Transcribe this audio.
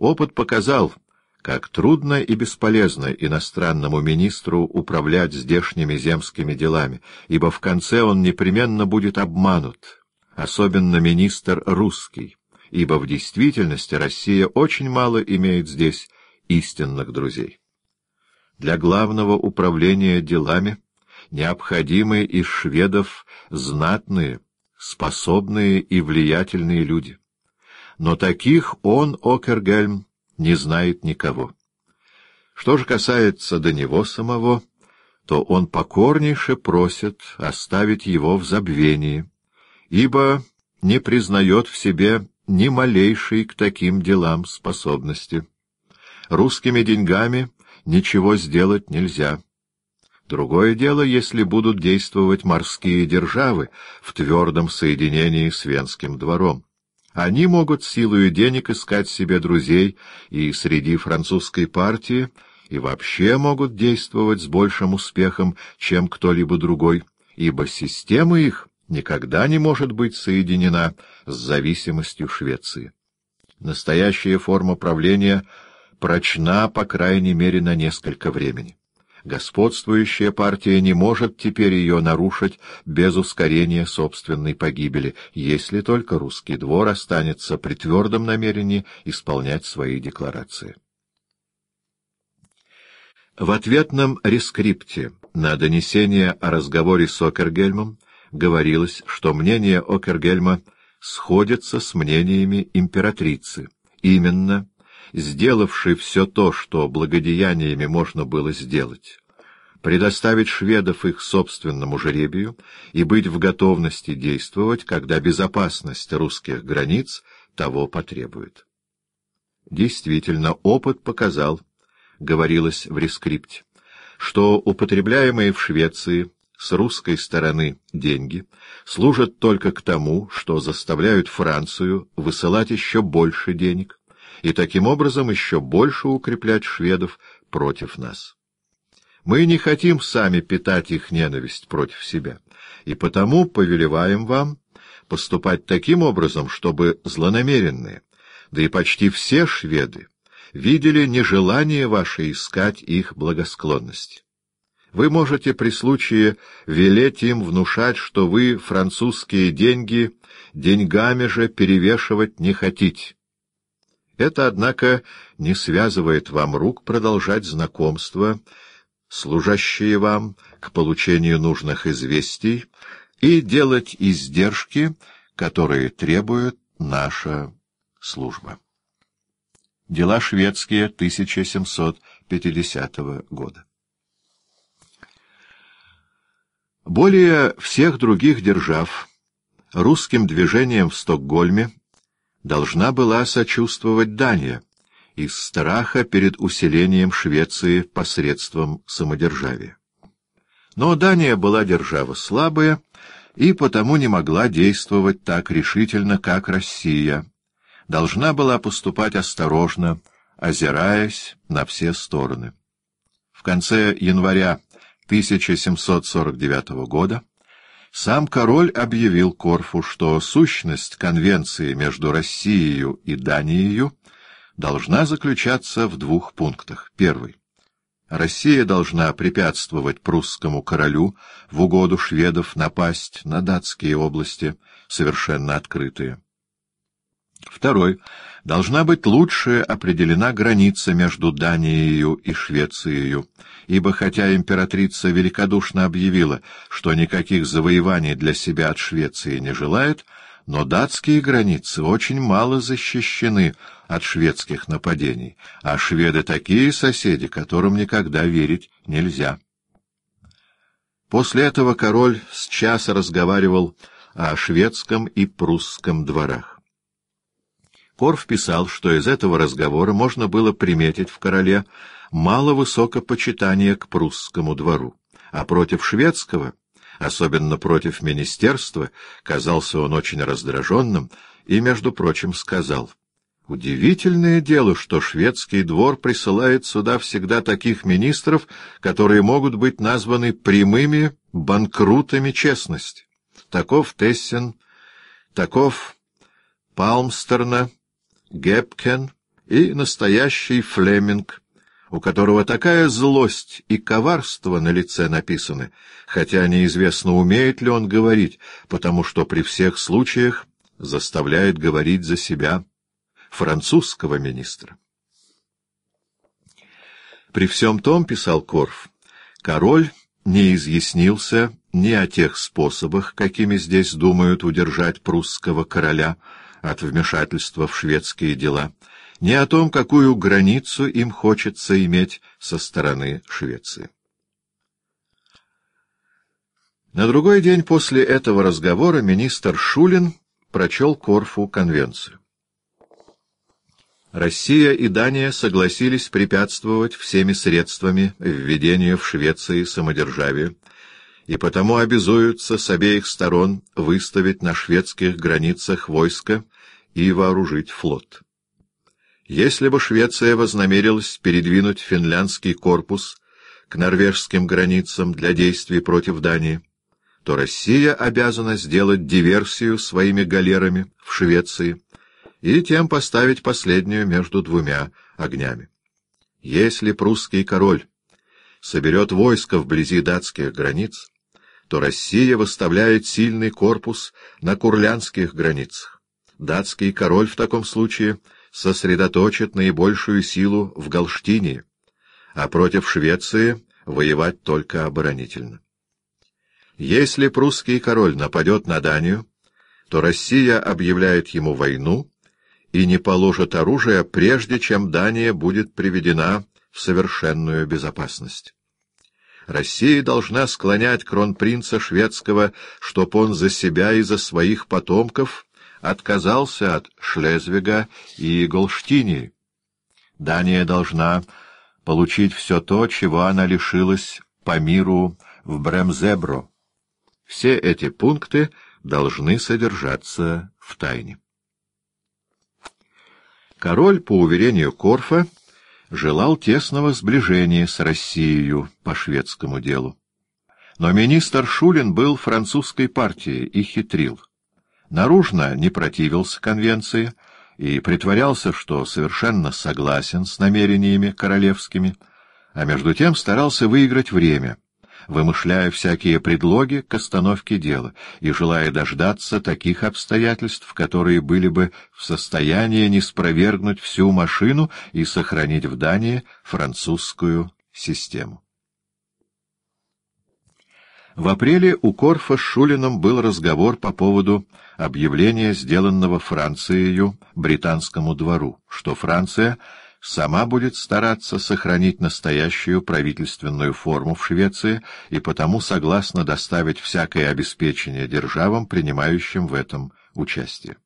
Опыт показал, как трудно и бесполезно иностранному министру управлять здешними земскими делами, ибо в конце он непременно будет обманут, особенно министр русский, ибо в действительности Россия очень мало имеет здесь истинных друзей. Для главного управления делами необходимы из шведов знатные, способные и влиятельные люди. Но таких он, Окергельм, не знает никого. Что же касается до него самого, то он покорнейше просит оставить его в забвении, ибо не признает в себе ни малейшей к таким делам способности. Русскими деньгами ничего сделать нельзя. Другое дело, если будут действовать морские державы в твердом соединении с Венским двором. Они могут силою денег искать себе друзей и среди французской партии, и вообще могут действовать с большим успехом, чем кто-либо другой, ибо система их никогда не может быть соединена с зависимостью Швеции. Настоящая форма правления прочна, по крайней мере, на несколько времени. Господствующая партия не может теперь ее нарушить без ускорения собственной погибели, если только русский двор останется при твердом намерении исполнять свои декларации. В ответном рескрипте на донесение о разговоре с Окергельмом говорилось, что мнение Окергельма сходится с мнениями императрицы. Именно сделавший все то, что благодеяниями можно было сделать, предоставить шведов их собственному жеребию и быть в готовности действовать, когда безопасность русских границ того потребует. Действительно, опыт показал, говорилось в рескрипте, что употребляемые в Швеции с русской стороны деньги служат только к тому, что заставляют Францию высылать еще больше денег, и таким образом еще больше укреплять шведов против нас. Мы не хотим сами питать их ненависть против себя, и потому повелеваем вам поступать таким образом, чтобы злонамеренные, да и почти все шведы, видели нежелание ваше искать их благосклонности. Вы можете при случае велеть им внушать, что вы французские деньги деньгами же перевешивать не хотите, это, однако, не связывает вам рук продолжать знакомство, служащие вам к получению нужных известий, и делать издержки, которые требует наша служба. Дела шведские 1750 года. Более всех других держав русским движением в Стокгольме должна была сочувствовать Дания из страха перед усилением Швеции посредством самодержавия. Но Дания была держава слабая и потому не могла действовать так решительно, как Россия. Должна была поступать осторожно, озираясь на все стороны. В конце января 1749 года сам король объявил Корфу, что сущность конвенции между Россией и Данией должна заключаться в двух пунктах. Первый. Россия должна препятствовать прусскому королю в угоду шведов напасть на датские области, совершенно открытые. Второй. Должна быть лучше определена граница между Данией и Швецией, ибо хотя императрица великодушно объявила, что никаких завоеваний для себя от Швеции не желает, но датские границы очень мало защищены от шведских нападений, а шведы такие соседи, которым никогда верить нельзя. После этого король с часа разговаривал о шведском и прусском дворах. Корф писал, что из этого разговора можно было приметить в короле мало высокопочитания к прусскому двору, а против шведского, особенно против министерства, казался он очень раздраженным и, между прочим, сказал — Удивительное дело, что шведский двор присылает сюда всегда таких министров, которые могут быть названы прямыми банкрутами честности. Таков Тессен, таков Палмстерна, Гепкен и настоящий Флеминг, у которого такая злость и коварство на лице написаны, хотя неизвестно, умеет ли он говорить, потому что при всех случаях заставляет говорить за себя французского министра. При всем том, писал Корф, король не изъяснился ни о тех способах, какими здесь думают удержать прусского короля от вмешательства в шведские дела, ни о том, какую границу им хочется иметь со стороны Швеции. На другой день после этого разговора министр Шулин прочел Корфу конвенцию. Россия и Дания согласились препятствовать всеми средствами введению в Швеции самодержавия, и потому обязуются с обеих сторон выставить на шведских границах войско и вооружить флот. Если бы Швеция вознамерилась передвинуть финляндский корпус к норвежским границам для действий против Дании, то Россия обязана сделать диверсию своими галерами в Швеции и тем поставить последнюю между двумя огнями. Если прусский король соберет войско вблизи датских границ, то Россия выставляет сильный корпус на курлянских границах. Датский король в таком случае сосредоточит наибольшую силу в Галштине, а против Швеции воевать только оборонительно. Если прусский король нападет на Данию, то Россия объявляет ему войну и не положит оружия, прежде чем Дания будет приведена в совершенную безопасность. Россия должна склонять кронпринца шведского, чтоб он за себя и за своих потомков отказался от Шлезвига и Голштинии. Дания должна получить все то, чего она лишилась по миру в Бремзебро. Все эти пункты должны содержаться в тайне. Король, по уверению Корфа, желал тесного сближения с Россией по шведскому делу. Но министр Шулин был французской партией и хитрил. Наружно не противился конвенции и притворялся, что совершенно согласен с намерениями королевскими, а между тем старался выиграть время — вымышляя всякие предлоги к остановке дела и желая дождаться таких обстоятельств, которые были бы в состоянии не спровергнуть всю машину и сохранить в Дании французскую систему. В апреле у Корфа с Шулином был разговор по поводу объявления, сделанного Францией британскому двору, что Франция — сама будет стараться сохранить настоящую правительственную форму в Швеции и потому согласна доставить всякое обеспечение державам, принимающим в этом участие.